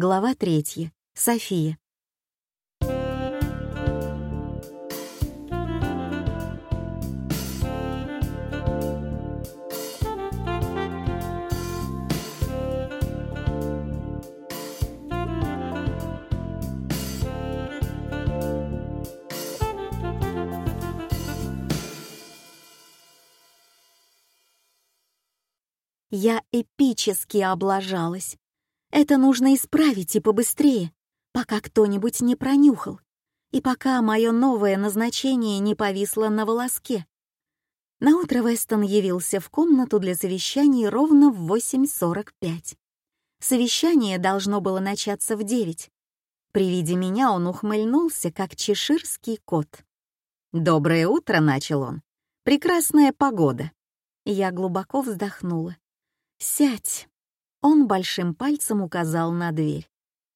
Глава третья. София. Я эпически облажалась. Это нужно исправить и побыстрее, пока кто-нибудь не пронюхал, и пока мое новое назначение не повисло на волоске. Наутро Вестон явился в комнату для совещаний ровно в 8.45. Совещание должно было начаться в 9. При виде меня он ухмыльнулся, как чеширский кот. «Доброе утро», — начал он. «Прекрасная погода». Я глубоко вздохнула. «Сядь!» Он большим пальцем указал на дверь.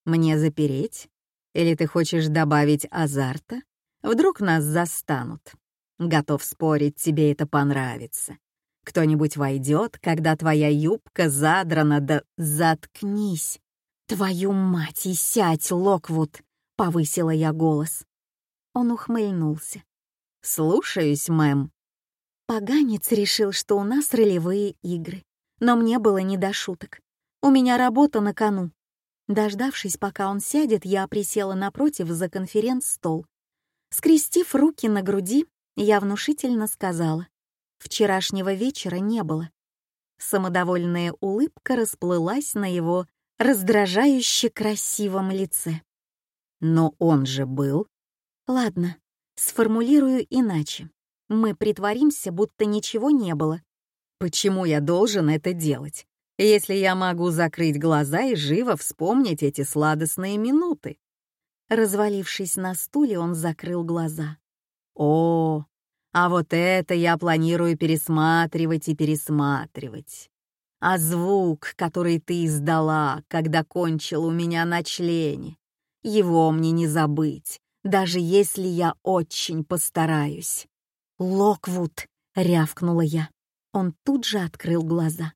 «Мне запереть? Или ты хочешь добавить азарта? Вдруг нас застанут. Готов спорить, тебе это понравится. Кто-нибудь войдет, когда твоя юбка задрана да... Заткнись! Твою мать и сядь, Локвуд!» — повысила я голос. Он ухмыльнулся. «Слушаюсь, мэм». Поганец решил, что у нас ролевые игры но мне было не до шуток. У меня работа на кону. Дождавшись, пока он сядет, я присела напротив за конференц-стол. Скрестив руки на груди, я внушительно сказала. Вчерашнего вечера не было. Самодовольная улыбка расплылась на его раздражающе красивом лице. Но он же был. Ладно, сформулирую иначе. Мы притворимся, будто ничего не было, Почему я должен это делать, если я могу закрыть глаза и живо вспомнить эти сладостные минуты? Развалившись на стуле, он закрыл глаза. О, а вот это я планирую пересматривать и пересматривать. А звук, который ты издала, когда кончил у меня на члене, его мне не забыть, даже если я очень постараюсь. «Локвуд!» — рявкнула я. Он тут же открыл глаза.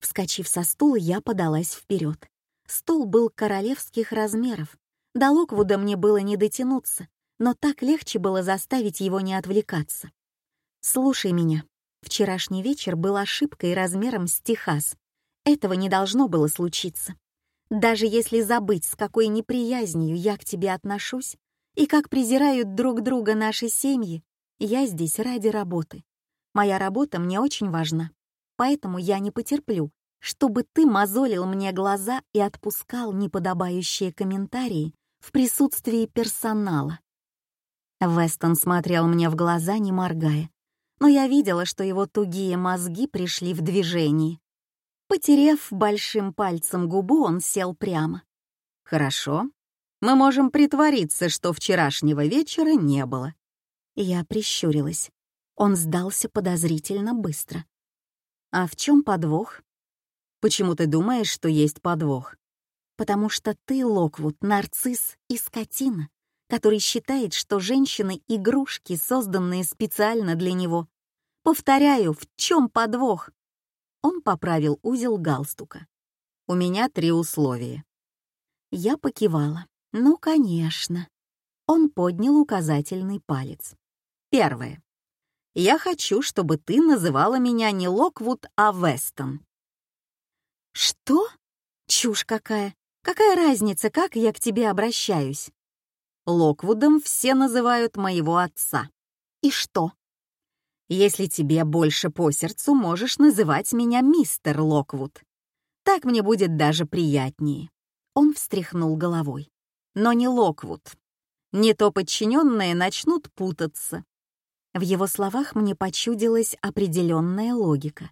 Вскочив со стула, я подалась вперед. Стол был королевских размеров. До Локвуда мне было не дотянуться, но так легче было заставить его не отвлекаться. «Слушай меня. Вчерашний вечер был ошибкой размером с Техас. Этого не должно было случиться. Даже если забыть, с какой неприязнью я к тебе отношусь и как презирают друг друга наши семьи, я здесь ради работы. Моя работа мне очень важна, поэтому я не потерплю, чтобы ты мозолил мне глаза и отпускал неподобающие комментарии в присутствии персонала. Вестон смотрел мне в глаза, не моргая, но я видела, что его тугие мозги пришли в движение. Потерев большим пальцем губу, он сел прямо. «Хорошо. Мы можем притвориться, что вчерашнего вечера не было». Я прищурилась. Он сдался подозрительно быстро. «А в чем подвох?» «Почему ты думаешь, что есть подвох?» «Потому что ты, Локвуд, нарцисс и скотина, который считает, что женщины — игрушки, созданные специально для него. Повторяю, в чем подвох?» Он поправил узел галстука. «У меня три условия». Я покивала. «Ну, конечно». Он поднял указательный палец. Первое. Я хочу, чтобы ты называла меня не Локвуд, а Вестон». «Что? Чушь какая! Какая разница, как я к тебе обращаюсь?» Локвудом все называют моего отца. И что? Если тебе больше по сердцу, можешь называть меня мистер Локвуд. Так мне будет даже приятнее. Он встряхнул головой. Но не Локвуд. Не то подчиненные начнут путаться. В его словах мне почудилась определенная логика.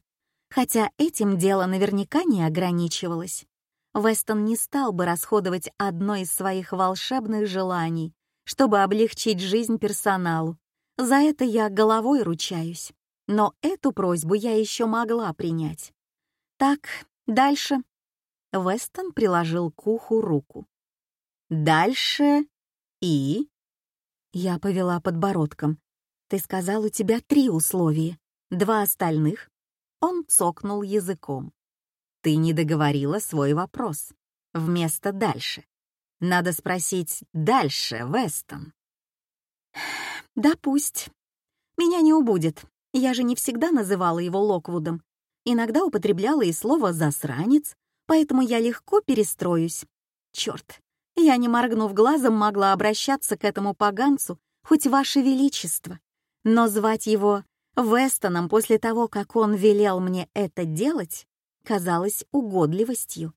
Хотя этим дело наверняка не ограничивалось. Вестон не стал бы расходовать одно из своих волшебных желаний, чтобы облегчить жизнь персоналу. За это я головой ручаюсь. Но эту просьбу я еще могла принять. Так, дальше. Вестон приложил к уху руку. Дальше и... Я повела подбородком. Ты сказал, у тебя три условия. Два остальных? Он цокнул языком. Ты не договорила свой вопрос. вместо «дальше». Надо спросить «дальше, Вестон». «Да пусть. Меня не убудет. Я же не всегда называла его Локвудом. Иногда употребляла и слово «засранец», поэтому я легко перестроюсь. Черт, я, не моргнув глазом, могла обращаться к этому поганцу, хоть ваше величество. Но звать его Вестоном после того, как он велел мне это делать, казалось угодливостью.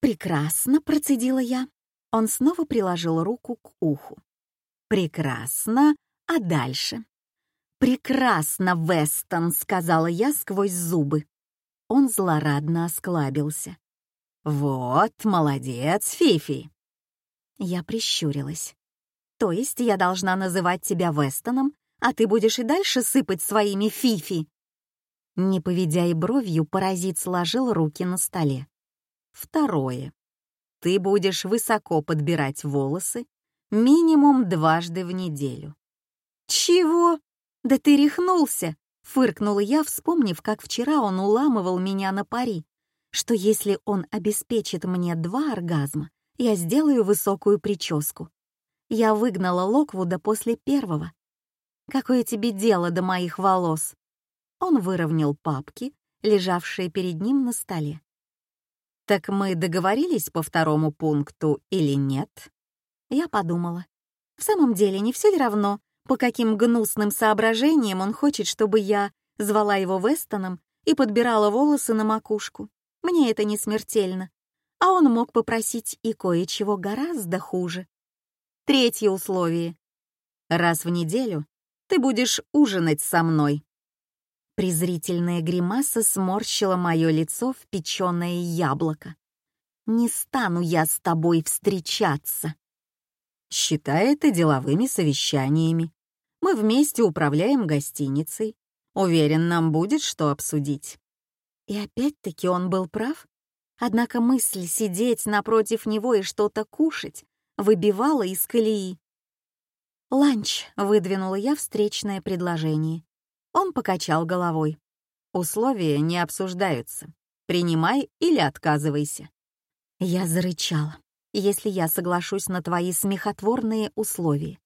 «Прекрасно», — процедила я. Он снова приложил руку к уху. «Прекрасно, а дальше?» «Прекрасно, Вестон», — сказала я сквозь зубы. Он злорадно осклабился. «Вот, молодец, Фифи!» Я прищурилась. «То есть я должна называть тебя Вестоном, а ты будешь и дальше сыпать своими Фифи?» Не поведя и бровью, паразит сложил руки на столе. Второе. Ты будешь высоко подбирать волосы минимум дважды в неделю. «Чего? Да ты рехнулся!» — фыркнула я, вспомнив, как вчера он уламывал меня на пари что если он обеспечит мне два оргазма, я сделаю высокую прическу. Я выгнала Локвуда после первого. Какое тебе дело до моих волос? Он выровнял папки, лежавшие перед ним на столе. Так мы договорились по второму пункту или нет? Я подумала. В самом деле, не все ли равно, по каким гнусным соображениям он хочет, чтобы я звала его Вестоном и подбирала волосы на макушку? Мне это не смертельно. А он мог попросить и кое-чего гораздо хуже. Третье условие. Раз в неделю ты будешь ужинать со мной. Презрительная гримаса сморщила мое лицо в печеное яблоко. «Не стану я с тобой встречаться!» «Считай это деловыми совещаниями. Мы вместе управляем гостиницей. Уверен, нам будет что обсудить. И опять-таки он был прав. Однако мысль сидеть напротив него и что-то кушать выбивала из колеи. «Ланч», — выдвинула я встречное предложение. Он покачал головой. «Условия не обсуждаются. Принимай или отказывайся». Я зарычала. «Если я соглашусь на твои смехотворные условия,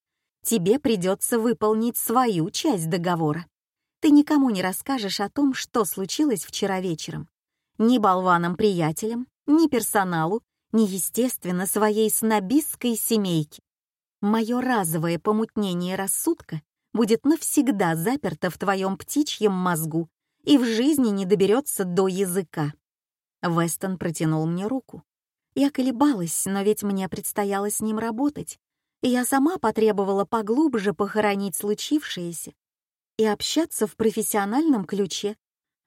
тебе придется выполнить свою часть договора. Ты никому не расскажешь о том, что случилось вчера вечером. Ни болванам-приятелям, ни персоналу, ни, естественно, своей снобистской семейке. Мое разовое помутнение рассудка будет навсегда заперто в твоем птичьем мозгу и в жизни не доберется до языка. Вестон протянул мне руку. Я колебалась, но ведь мне предстояло с ним работать, и я сама потребовала поглубже похоронить случившееся и общаться в профессиональном ключе,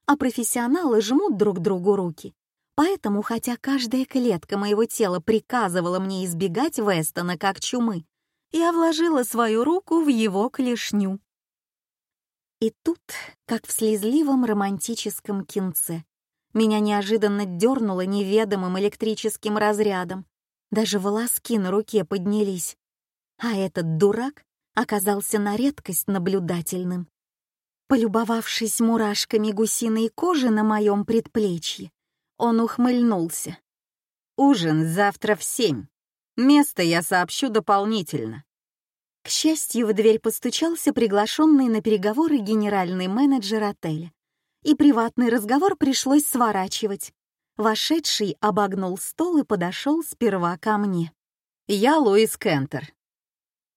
а профессионалы жмут друг другу руки. Поэтому, хотя каждая клетка моего тела приказывала мне избегать Вестона как чумы, я вложила свою руку в его клешню. И тут, как в слезливом романтическом кинце, меня неожиданно дернуло неведомым электрическим разрядом. Даже волоски на руке поднялись. А этот дурак оказался на редкость наблюдательным. Полюбовавшись мурашками гусиной кожи на моем предплечье, он ухмыльнулся. «Ужин завтра в семь. Место я сообщу дополнительно». К счастью, в дверь постучался приглашенный на переговоры генеральный менеджер отеля, и приватный разговор пришлось сворачивать. Вошедший обогнул стол и подошел сперва ко мне. «Я Луис Кентер».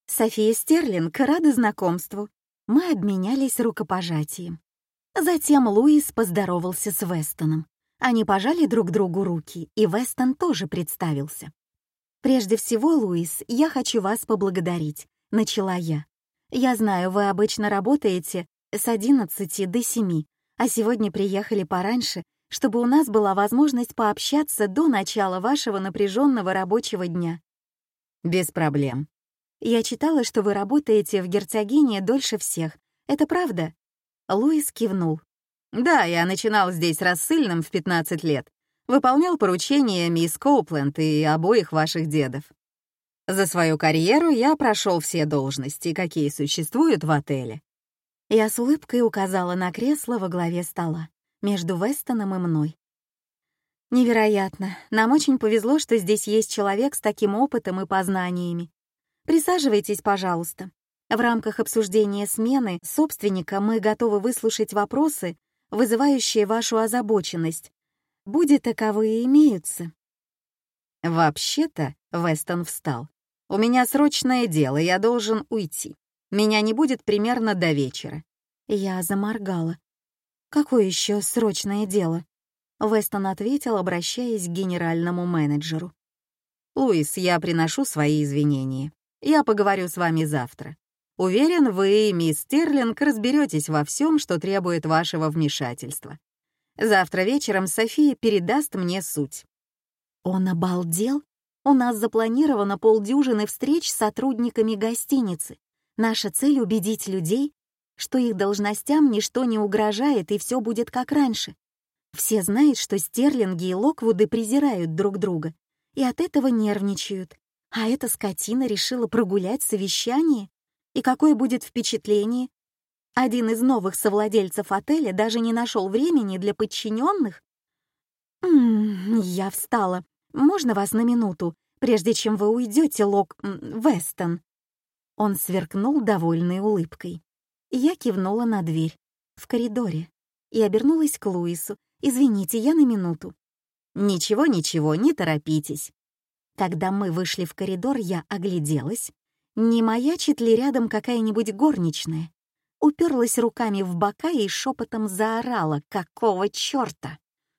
«София Стерлинг, рада знакомству. Мы обменялись рукопожатием. Затем Луис поздоровался с Вестоном. Они пожали друг другу руки, и Вестон тоже представился. «Прежде всего, Луис, я хочу вас поблагодарить», — начала я. «Я знаю, вы обычно работаете с 11 до 7, а сегодня приехали пораньше, чтобы у нас была возможность пообщаться до начала вашего напряженного рабочего дня». «Без проблем», я читала, что вы работаете в герцогине дольше всех. Это правда?» Луис кивнул. «Да, я начинал здесь рассыльным в 15 лет. Выполнял поручения мисс Коупленд и обоих ваших дедов. За свою карьеру я прошел все должности, какие существуют в отеле». Я с улыбкой указала на кресло во главе стола, между Вестоном и мной. Невероятно. Нам очень повезло, что здесь есть человек с таким опытом и познаниями. Присаживайтесь, пожалуйста. В рамках обсуждения смены собственника мы готовы выслушать вопросы, вызывающие вашу озабоченность. Будет таковые имеются. Вообще-то, Вестон встал. У меня срочное дело, я должен уйти. Меня не будет примерно до вечера. Я заморгала. Какое еще срочное дело? Вестон ответил, обращаясь к генеральному менеджеру. «Луис, я приношу свои извинения. Я поговорю с вами завтра. Уверен, вы, мисс Стерлинг, разберетесь во всем, что требует вашего вмешательства. Завтра вечером София передаст мне суть». Он обалдел? У нас запланировано полдюжины встреч с сотрудниками гостиницы. Наша цель — убедить людей, что их должностям ничто не угрожает и все будет как раньше. Все знают, что Стерлинги и Локвуды презирают друг друга и от этого нервничают. А эта скотина решила прогулять совещание? И какое будет впечатление? Один из новых совладельцев отеля даже не нашел времени для подчиненных? М -м, я встала. Можно вас на минуту, прежде чем вы уйдете, Лок... Вестон?» Он сверкнул довольной улыбкой. Я кивнула на дверь. В коридоре. И обернулась к Луису. «Извините, я на минуту». «Ничего, ничего, не торопитесь». Когда мы вышли в коридор, я огляделась не маячит ли рядом какая-нибудь горничная? Уперлась руками в бока и шепотом заорала «Какого черта?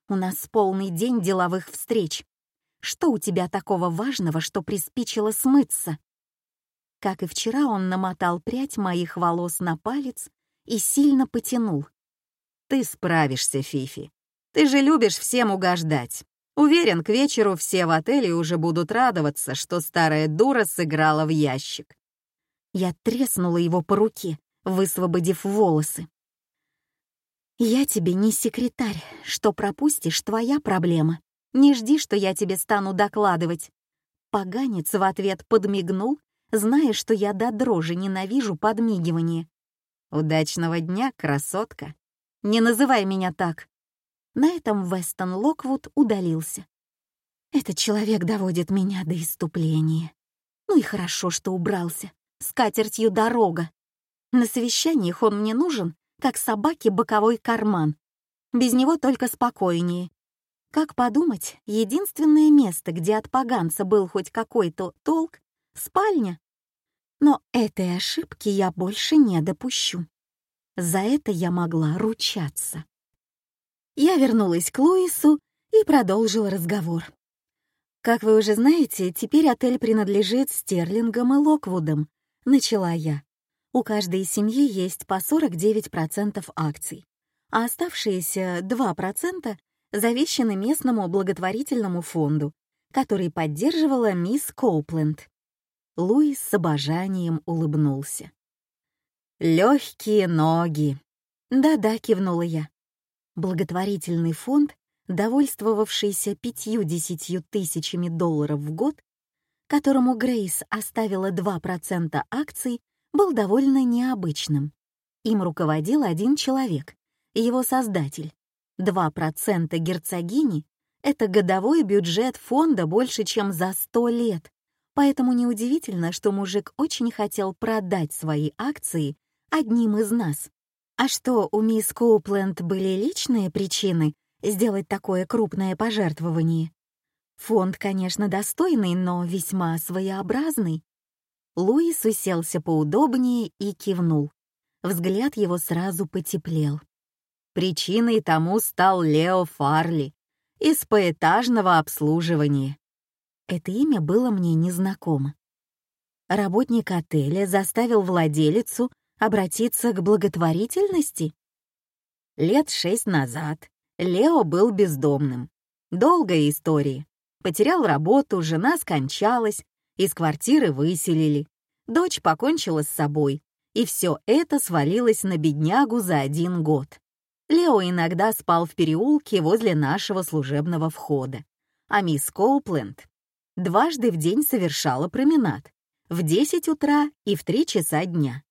У нас полный день деловых встреч. Что у тебя такого важного, что приспичило смыться?» Как и вчера, он намотал прядь моих волос на палец и сильно потянул. «Ты справишься, Фифи. Ты же любишь всем угождать. Уверен, к вечеру все в отеле уже будут радоваться, что старая дура сыграла в ящик. Я треснула его по руке, высвободив волосы. «Я тебе не секретарь. Что пропустишь, твоя проблема. Не жди, что я тебе стану докладывать». Поганец в ответ подмигнул, зная, что я до дрожи ненавижу подмигивание. «Удачного дня, красотка!» «Не называй меня так!» На этом Вестон Локвуд удалился. Этот человек доводит меня до иступления. Ну и хорошо, что убрался. С катертью дорога. На совещаниях он мне нужен, как собаке боковой карман. Без него только спокойнее. Как подумать, единственное место, где от поганца был хоть какой-то толк — спальня. Но этой ошибки я больше не допущу. За это я могла ручаться. Я вернулась к Луису и продолжила разговор. «Как вы уже знаете, теперь отель принадлежит Стерлингам и Локвудам», — начала я. «У каждой семьи есть по 49% акций, а оставшиеся 2% завещаны местному благотворительному фонду, который поддерживала мисс Коупленд». Луис с обожанием улыбнулся. «Легкие ноги!» «Да-да», — кивнула я. Благотворительный фонд, довольствовавшийся пятью-десятью тысячами долларов в год, которому Грейс оставила 2% акций, был довольно необычным. Им руководил один человек, его создатель. 2% герцогини — это годовой бюджет фонда больше, чем за 100 лет, поэтому неудивительно, что мужик очень хотел продать свои акции одним из нас. А что, у мисс Коупленд были личные причины сделать такое крупное пожертвование? Фонд, конечно, достойный, но весьма своеобразный. Луис уселся поудобнее и кивнул. Взгляд его сразу потеплел. Причиной тому стал Лео Фарли из поэтажного обслуживания. Это имя было мне незнакомо. Работник отеля заставил владелицу обратиться к благотворительности? Лет шесть назад Лео был бездомным. Долгая история. Потерял работу, жена скончалась, из квартиры выселили. Дочь покончила с собой, и все это свалилось на беднягу за один год. Лео иногда спал в переулке возле нашего служебного входа, а мисс Коупленд дважды в день совершала променад в 10 утра и в 3 часа дня.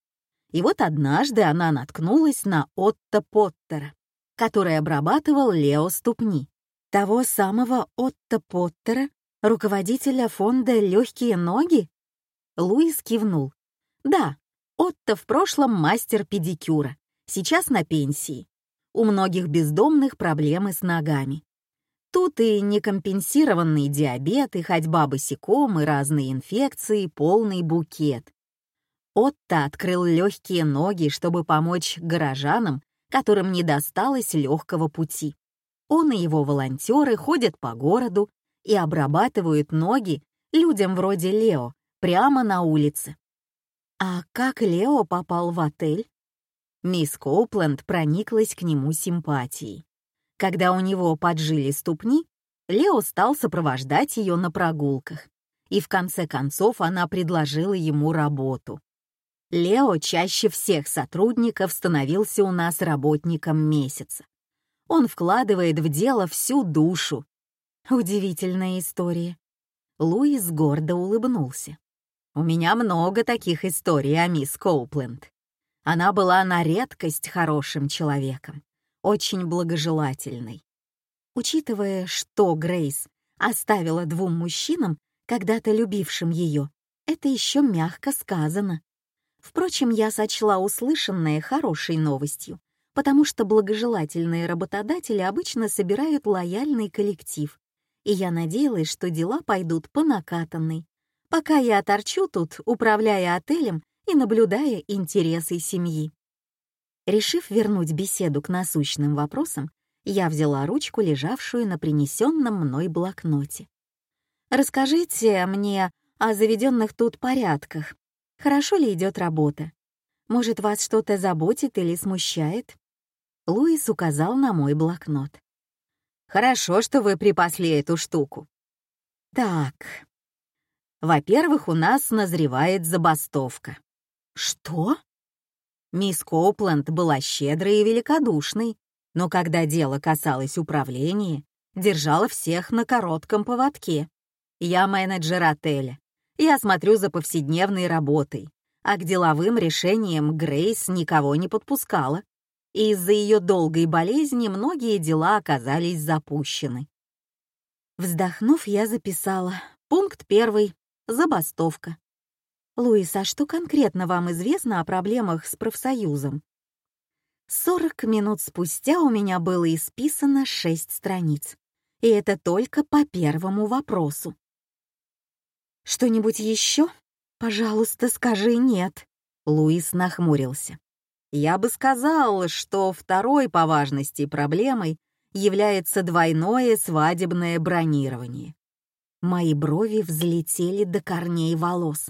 И вот однажды она наткнулась на Отто Поттера, который обрабатывал Лео ступни. Того самого Отто Поттера, руководителя фонда «Легкие ноги»? Луис кивнул. Да, Отто в прошлом мастер педикюра, сейчас на пенсии. У многих бездомных проблемы с ногами. Тут и некомпенсированный диабет, и ходьба босиком, и разные инфекции, полный букет. Отто открыл легкие ноги, чтобы помочь горожанам, которым не досталось легкого пути. Он и его волонтеры ходят по городу и обрабатывают ноги людям вроде Лео прямо на улице. А как Лео попал в отель? Мисс Коупленд прониклась к нему симпатией. Когда у него поджили ступни, Лео стал сопровождать ее на прогулках, и в конце концов она предложила ему работу. Лео чаще всех сотрудников становился у нас работником месяца. Он вкладывает в дело всю душу. Удивительная история. Луис гордо улыбнулся. У меня много таких историй о мисс Коупленд. Она была на редкость хорошим человеком, очень благожелательной. Учитывая, что Грейс оставила двум мужчинам, когда-то любившим ее, это еще мягко сказано. Впрочем, я сочла услышанное хорошей новостью, потому что благожелательные работодатели обычно собирают лояльный коллектив, и я надеялась, что дела пойдут по накатанной, пока я торчу тут, управляя отелем и наблюдая интересы семьи. Решив вернуть беседу к насущным вопросам, я взяла ручку, лежавшую на принесенном мной блокноте. «Расскажите мне о заведенных тут порядках. Хорошо ли идет работа? Может, вас что-то заботит или смущает?» Луис указал на мой блокнот. «Хорошо, что вы припасли эту штуку. Так. Во-первых, у нас назревает забастовка. Что? Мисс Коупленд была щедрой и великодушной, но когда дело касалось управления, держала всех на коротком поводке. Я менеджер отеля, я смотрю за повседневной работой, а к деловым решениям Грейс никого не подпускала. И из-за ее долгой болезни многие дела оказались запущены. Вздохнув, я записала. Пункт первый. Забастовка. «Луис, а что конкретно вам известно о проблемах с профсоюзом?» Сорок минут спустя у меня было исписано шесть страниц. И это только по первому вопросу. «Что-нибудь еще? Пожалуйста, скажи нет». Луис нахмурился. «Я бы сказал, что второй по важности проблемой является двойное свадебное бронирование». Мои брови взлетели до корней волос.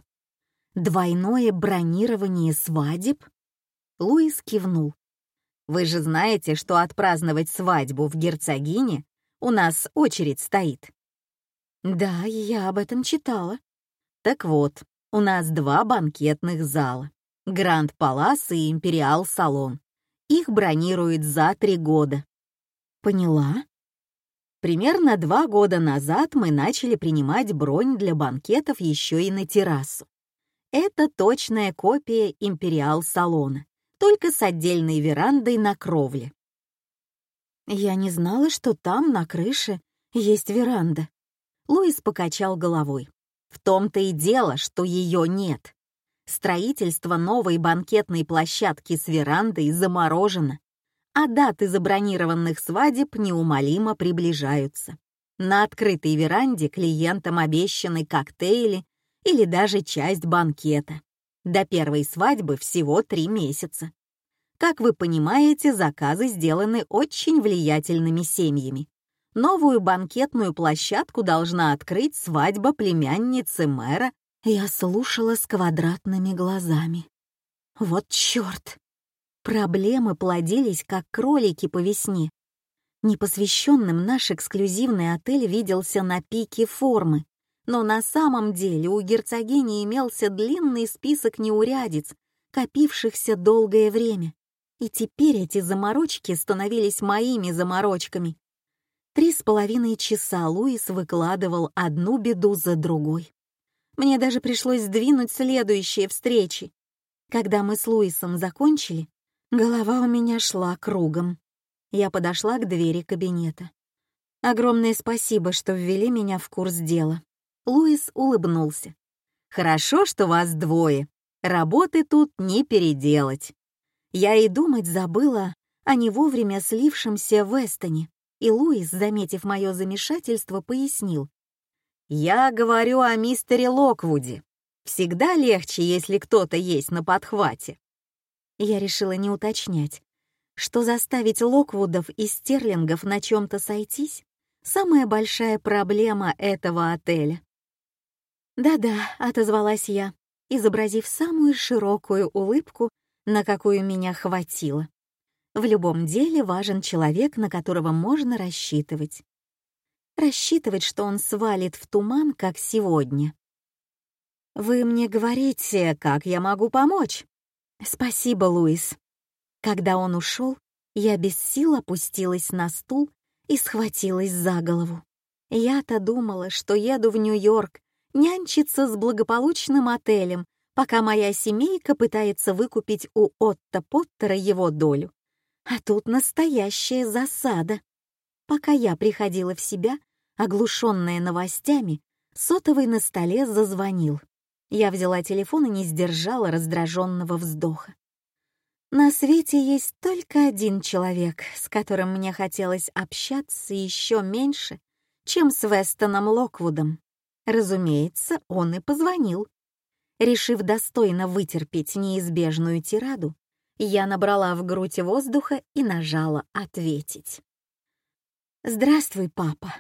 «Двойное бронирование свадеб?» Луис кивнул. «Вы же знаете, что отпраздновать свадьбу в герцогине у нас очередь стоит». «Да, я об этом читала». Так вот, у нас два банкетных зала. Гранд Палас и Империал Салон. Их бронируют за три года. Поняла? Примерно два года назад мы начали принимать бронь для банкетов еще и на террасу. Это точная копия Империал Салона, только с отдельной верандой на кровле. Я не знала, что там, на крыше, есть веранда. Луис покачал головой. В том-то и дело, что ее нет. Строительство новой банкетной площадки с верандой заморожено, а даты забронированных свадеб неумолимо приближаются. На открытой веранде клиентам обещаны коктейли или даже часть банкета. До первой свадьбы всего три месяца. Как вы понимаете, заказы сделаны очень влиятельными семьями. Новую банкетную площадку должна открыть свадьба племянницы мэра. Я слушала с квадратными глазами. Вот чёрт! Проблемы плодились, как кролики по весне. Непосвященным наш эксклюзивный отель виделся на пике формы, но на самом деле у герцогини имелся длинный список неурядиц, копившихся долгое время. И теперь эти заморочки становились моими заморочками. Три с половиной часа Луис выкладывал одну беду за другой. Мне даже пришлось сдвинуть следующие встречи. Когда мы с Луисом закончили, голова у меня шла кругом. Я подошла к двери кабинета. Огромное спасибо, что ввели меня в курс дела. Луис улыбнулся. Хорошо, что вас двое. Работы тут не переделать. Я и думать забыла о не вовремя слившемся Вестоне, и Луис, заметив мое замешательство, пояснил. «Я говорю о мистере Локвуде. Всегда легче, если кто-то есть на подхвате». Я решила не уточнять, что заставить Локвудов и Стерлингов на чем-то сойтись — самая большая проблема этого отеля. «Да-да», — отозвалась я, изобразив самую широкую улыбку, на какую меня хватило. В любом деле важен человек, на которого можно рассчитывать. Рассчитывать, что он свалит в туман, как сегодня. «Вы мне говорите, как я могу помочь?» «Спасибо, Луис». Когда он ушел, я без сил опустилась на стул и схватилась за голову. Я-то думала, что еду в Нью-Йорк нянчиться с благополучным отелем, пока моя семейка пытается выкупить у Отто Поттера его долю. А тут настоящая засада. Пока я приходила в себя, оглушенная новостями, сотовый на столе зазвонил. Я взяла телефон и не сдержала раздраженного вздоха. На свете есть только один человек, с которым мне хотелось общаться еще меньше, чем с Вестоном Локвудом. Разумеется, он и позвонил. Решив достойно вытерпеть неизбежную тираду, я набрала в грудь воздуха и нажала «Ответить». «Здравствуй, папа»,